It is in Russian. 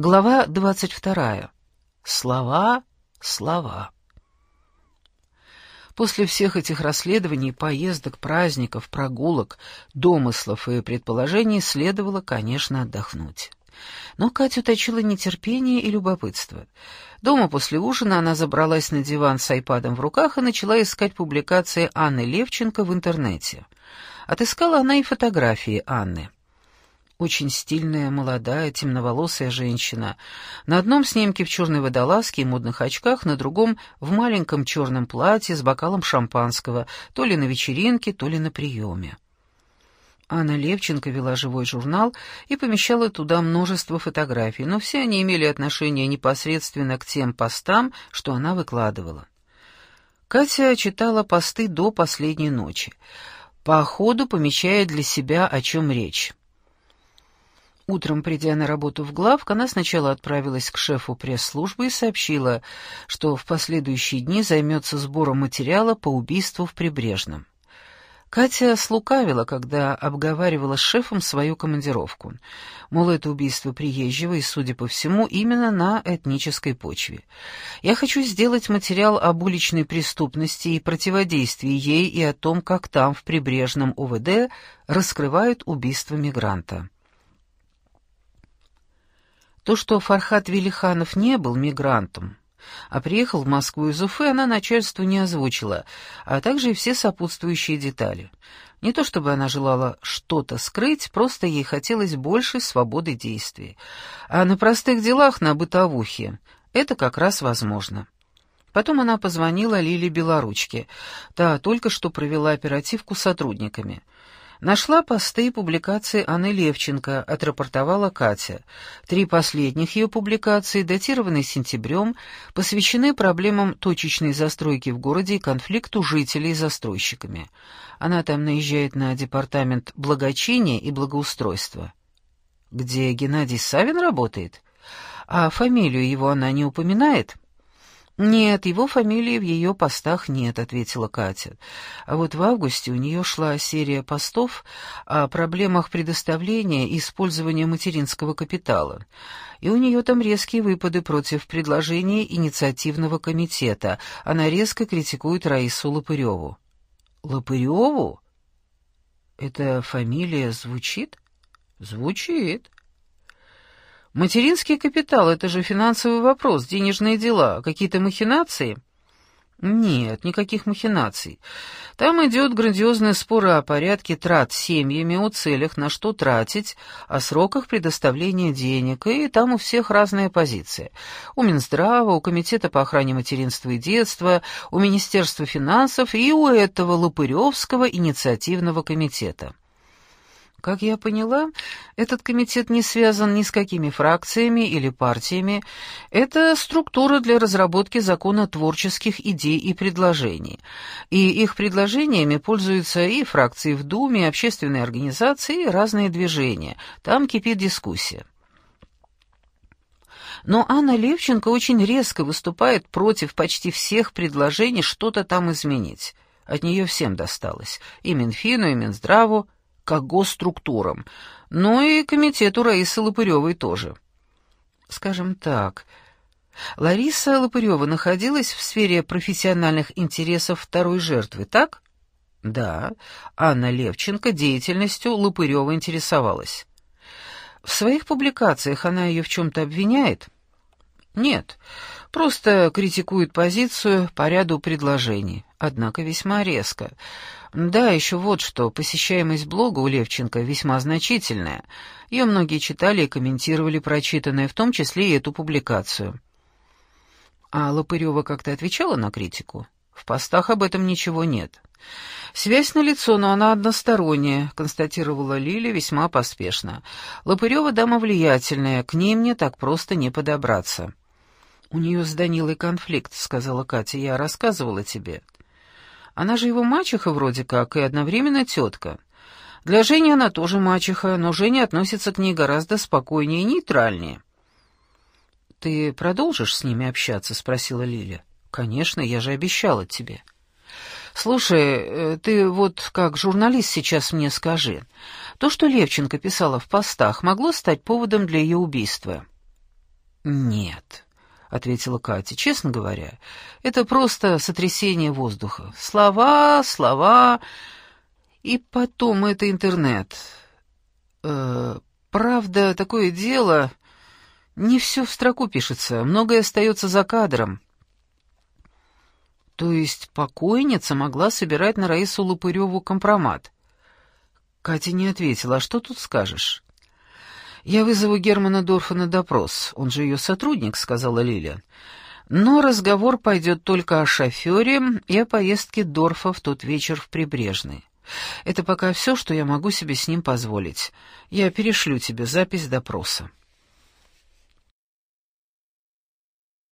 Глава двадцать вторая. Слова, слова. После всех этих расследований, поездок, праздников, прогулок, домыслов и предположений следовало, конечно, отдохнуть. Но Катю точило нетерпение и любопытство. Дома после ужина она забралась на диван с айпадом в руках и начала искать публикации Анны Левченко в интернете. Отыскала она и фотографии Анны. Очень стильная, молодая, темноволосая женщина. На одном снимке в черной водолазке и модных очках, на другом — в маленьком черном платье с бокалом шампанского, то ли на вечеринке, то ли на приеме. Анна Левченко вела живой журнал и помещала туда множество фотографий, но все они имели отношение непосредственно к тем постам, что она выкладывала. Катя читала посты до последней ночи, по ходу помечая для себя, о чем речь. Утром, придя на работу в главк, она сначала отправилась к шефу пресс-службы и сообщила, что в последующие дни займется сбором материала по убийству в Прибрежном. Катя слукавила, когда обговаривала с шефом свою командировку. Мол, это убийство приезжего и, судя по всему, именно на этнической почве. Я хочу сделать материал об уличной преступности и противодействии ей и о том, как там, в прибрежном УВД, раскрывают убийство мигранта. То, что Фархат Велиханов не был мигрантом, а приехал в Москву из Уфы, она начальству не озвучила, а также и все сопутствующие детали. Не то чтобы она желала что-то скрыть, просто ей хотелось большей свободы действий. А на простых делах, на бытовухе, это как раз возможно. Потом она позвонила Лиле Белоручке. Та только что провела оперативку с сотрудниками — Нашла посты и публикации Анны Левченко, отрапортовала Катя. Три последних ее публикации, датированные сентябрем, посвящены проблемам точечной застройки в городе и конфликту жителей с застройщиками. Она там наезжает на департамент благочиния и благоустройства. Где Геннадий Савин работает? А фамилию его она не упоминает?» «Нет, его фамилии в ее постах нет», — ответила Катя. А вот в августе у нее шла серия постов о проблемах предоставления и использования материнского капитала. И у нее там резкие выпады против предложений инициативного комитета. Она резко критикует Раису Лопыреву. «Лопыреву? Эта фамилия звучит?» «Звучит». Материнский капитал — это же финансовый вопрос, денежные дела, какие-то махинации? Нет, никаких махинаций. Там идет грандиозные споры о порядке трат семьями, о целях, на что тратить, о сроках предоставления денег, и там у всех разная позиция. У Минздрава, у Комитета по охране материнства и детства, у Министерства финансов и у этого Лопыревского инициативного комитета. Как я поняла, этот комитет не связан ни с какими фракциями или партиями. Это структура для разработки закона творческих идей и предложений. И их предложениями пользуются и фракции в Думе, и общественные организации, и разные движения. Там кипит дискуссия. Но Анна Левченко очень резко выступает против почти всех предложений что-то там изменить. От нее всем досталось. И Минфину, и Минздраву, к госструктурам, но и комитету Раисы Лопыревой тоже. Скажем так, Лариса Лопырева находилась в сфере профессиональных интересов второй жертвы, так? Да, Анна Левченко деятельностью Лопырева интересовалась. В своих публикациях она ее в чем-то обвиняет? Нет, просто критикует позицию по ряду предложений, однако весьма резко. Да, еще вот что, посещаемость блога у Левченко весьма значительная. Ее многие читали и комментировали прочитанное, в том числе и эту публикацию. А Лопырева как-то отвечала на критику? В постах об этом ничего нет. «Связь налицо, но она односторонняя», — констатировала Лиля весьма поспешно. «Лопырева дама влиятельная, к ней мне так просто не подобраться». «У нее с Данилой конфликт», — сказала Катя, — «я рассказывала тебе». Она же его мачеха вроде как и одновременно тетка. Для Жени она тоже мачеха, но Женя относится к ней гораздо спокойнее и нейтральнее. «Ты продолжишь с ними общаться?» — спросила Лиля. «Конечно, я же обещала тебе». «Слушай, э, ты вот как журналист сейчас мне скажи. То, что Левченко писала в постах, могло стать поводом для ее убийства?» «Нет», — ответила Катя. «Честно говоря, это просто сотрясение воздуха. Слова, слова, и потом это интернет. Э, правда, такое дело, не все в строку пишется, многое остается за кадром». То есть покойница могла собирать на Раису Лупыреву компромат? Катя не ответила. «А что тут скажешь?» «Я вызову Германа Дорфа на допрос. Он же ее сотрудник», — сказала Лиля. «Но разговор пойдет только о шофере и о поездке Дорфа в тот вечер в Прибрежный. Это пока все, что я могу себе с ним позволить. Я перешлю тебе запись допроса».